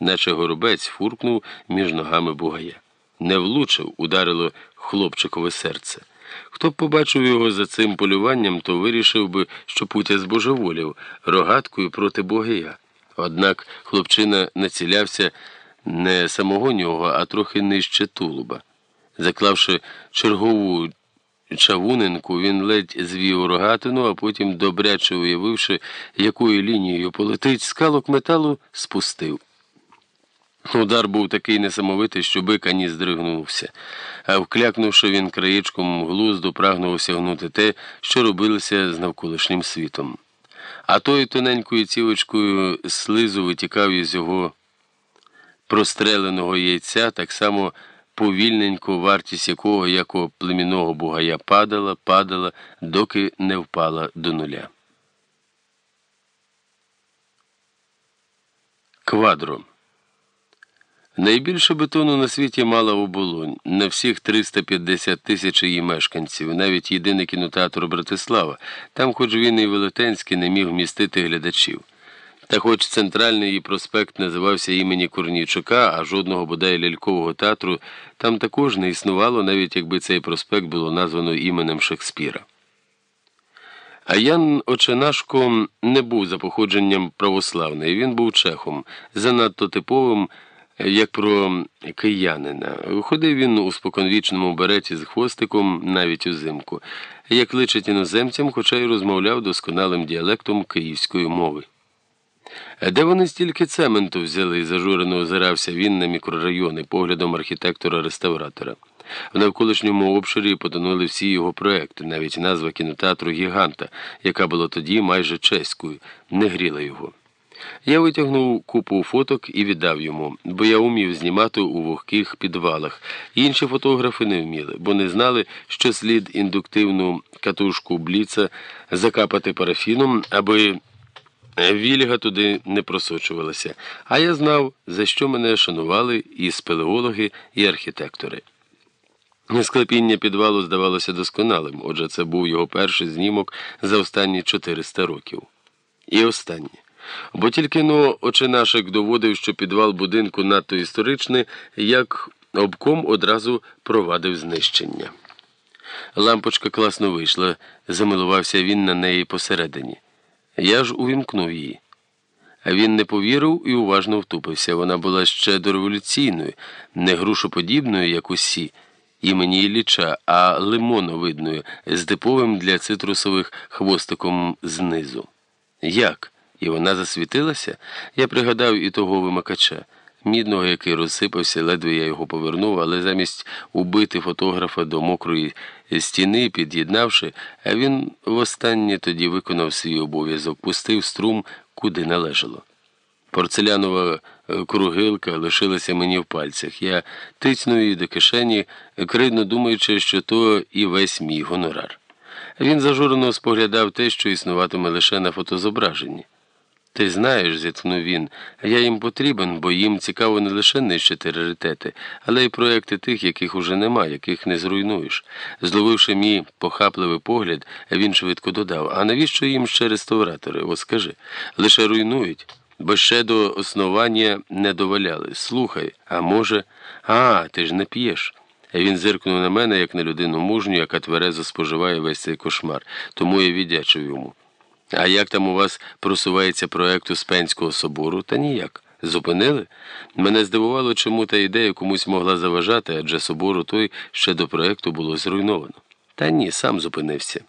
наче горобець фуркнув між ногами бугая. Не влучив, ударило хлопчикове серце. Хто б побачив його за цим полюванням, то вирішив би, що путя збожеволів рогаткою проти богия. Однак хлопчина націлявся не самого нього, а трохи нижче тулуба. Заклавши чергову чавунинку, він ледь звів рогатину, а потім, добряче уявивши, якою лінією полетить, скалок металу спустив. Удар був такий несамовитий, що бик ані здригнувся, а вклякнувши він краєчком глузду, прагнув осягнути те, що робилося з навколишнім світом. А той тоненькою цілочкою слизу витікав із його простреленого яйця, так само повільненько, вартість якого, як у племінного бугая, падала, падала, доки не впала до нуля. Квадро. Найбільше бетону на світі мала оболонь. На всіх 350 тисяч її мешканців, навіть єдиний кінотеатр Братислава, там, хоч він і Велетенський, не міг вмістити глядачів. Та хоч центральний її проспект називався імені Корнійчука, а жодного бодай лялькового театру там також не існувало, навіть якби цей проспект було названо іменем Шекспіра. А Ян Оченашко не був за походженням православний, він був чехом, занадто типовим, як про киянина. Ходив він у споконвічному береті з хвостиком навіть узимку, як личить іноземцям, хоча й розмовляв досконалим діалектом київської мови. Де вони стільки цементу взяли, зажурено озирався він на мікрорайони поглядом архітектора-реставратора. В навколишньому обширі потонули всі його проекти, навіть назва кінотеатру Гіганта, яка була тоді майже чеською, не гріла його. Я витягнув купу фоток і віддав йому, бо я умів знімати у вогких підвалах. Інші фотографи не вміли, бо не знали, що слід індуктивну катушку бліца закапати парафіном, аби вільга туди не просочувалася. А я знав, за що мене шанували і спелеологи, і архітектори. Склепіння підвалу здавалося досконалим, отже, це був його перший знімок за останні 400 років. І останнє. Бо тільки но очинашик доводив, що підвал будинку надто історичний, як обком одразу провадив знищення. Лампочка класно вийшла, замилувався він на неї посередині. Я ж увімкнув її. А він не повірив і уважно втупився. Вона була ще дореволюційною, не грушоподібною, як усі, імені Ілліча, а лимоновидною, з типовим для цитрусових хвостиком знизу. Як? І вона засвітилася? Я пригадав і того вимикача, мідного, який розсипався, ледве я його повернув, але замість убити фотографа до мокрої стіни, під'єднавши, він востаннє тоді виконав свій обов'язок, пустив струм, куди належало. Порцелянова е, кругилка лишилася мені в пальцях. Я тицнув її до кишені, кридно думаючи, що то і весь мій гонорар. Він зажурено споглядав те, що існуватиме лише на фотозображенні. Ти знаєш, зітхнув він, я їм потрібен, бо їм цікаво не лише нищити раритети, але й проекти тих, яких уже нема, яких не зруйнуєш. Зловивши мій похапливий погляд, він швидко додав: А навіщо їм ще реставратори? О, скажи, лише руйнують, бо ще до основання не доваляли. Слухай, а може, а, ти ж не п'єш. Він зиркнув на мене, як на людину мужню, яка тверезо споживає весь цей кошмар, тому я віддячив йому. А як там у вас просувається проект Успенського собору? Та ніяк. Зупинили? Мене здивувало, чому та ідея комусь могла заважати, адже собору той ще до проекту було зруйновано. Та ні, сам зупинився.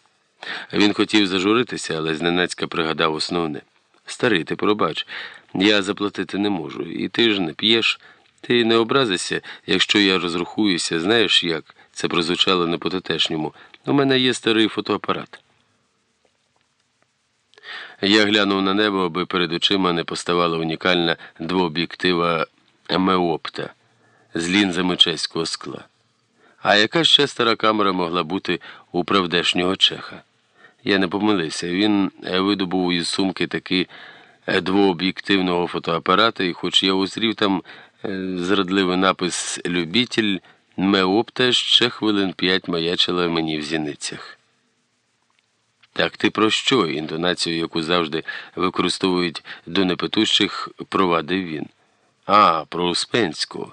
Він хотів зажуритися, але зненацька пригадав основне. Старий, ти пробач, я заплатити не можу. І ти ж не п'єш. Ти не образишся, якщо я розрахуюся, знаєш як? Це прозвучало не по-тотешньому. У мене є старий фотоапарат. Я глянув на небо, аби перед очима не поставала унікальна двооб'єктива меопта з лінзами чеського скла. А яка ще стара камера могла бути у правдешнього чеха? Я не помилився. Він видобув із сумки таки двооб'єктивного фотоапарата, і, хоч я узрів там е, зрадливий напис Любітель, меопта ще хвилин п'ять маячила мені в зіницях. Так ти про що? інтонацію, яку завжди використовують до непитущих, провадив він. А, про Успенську.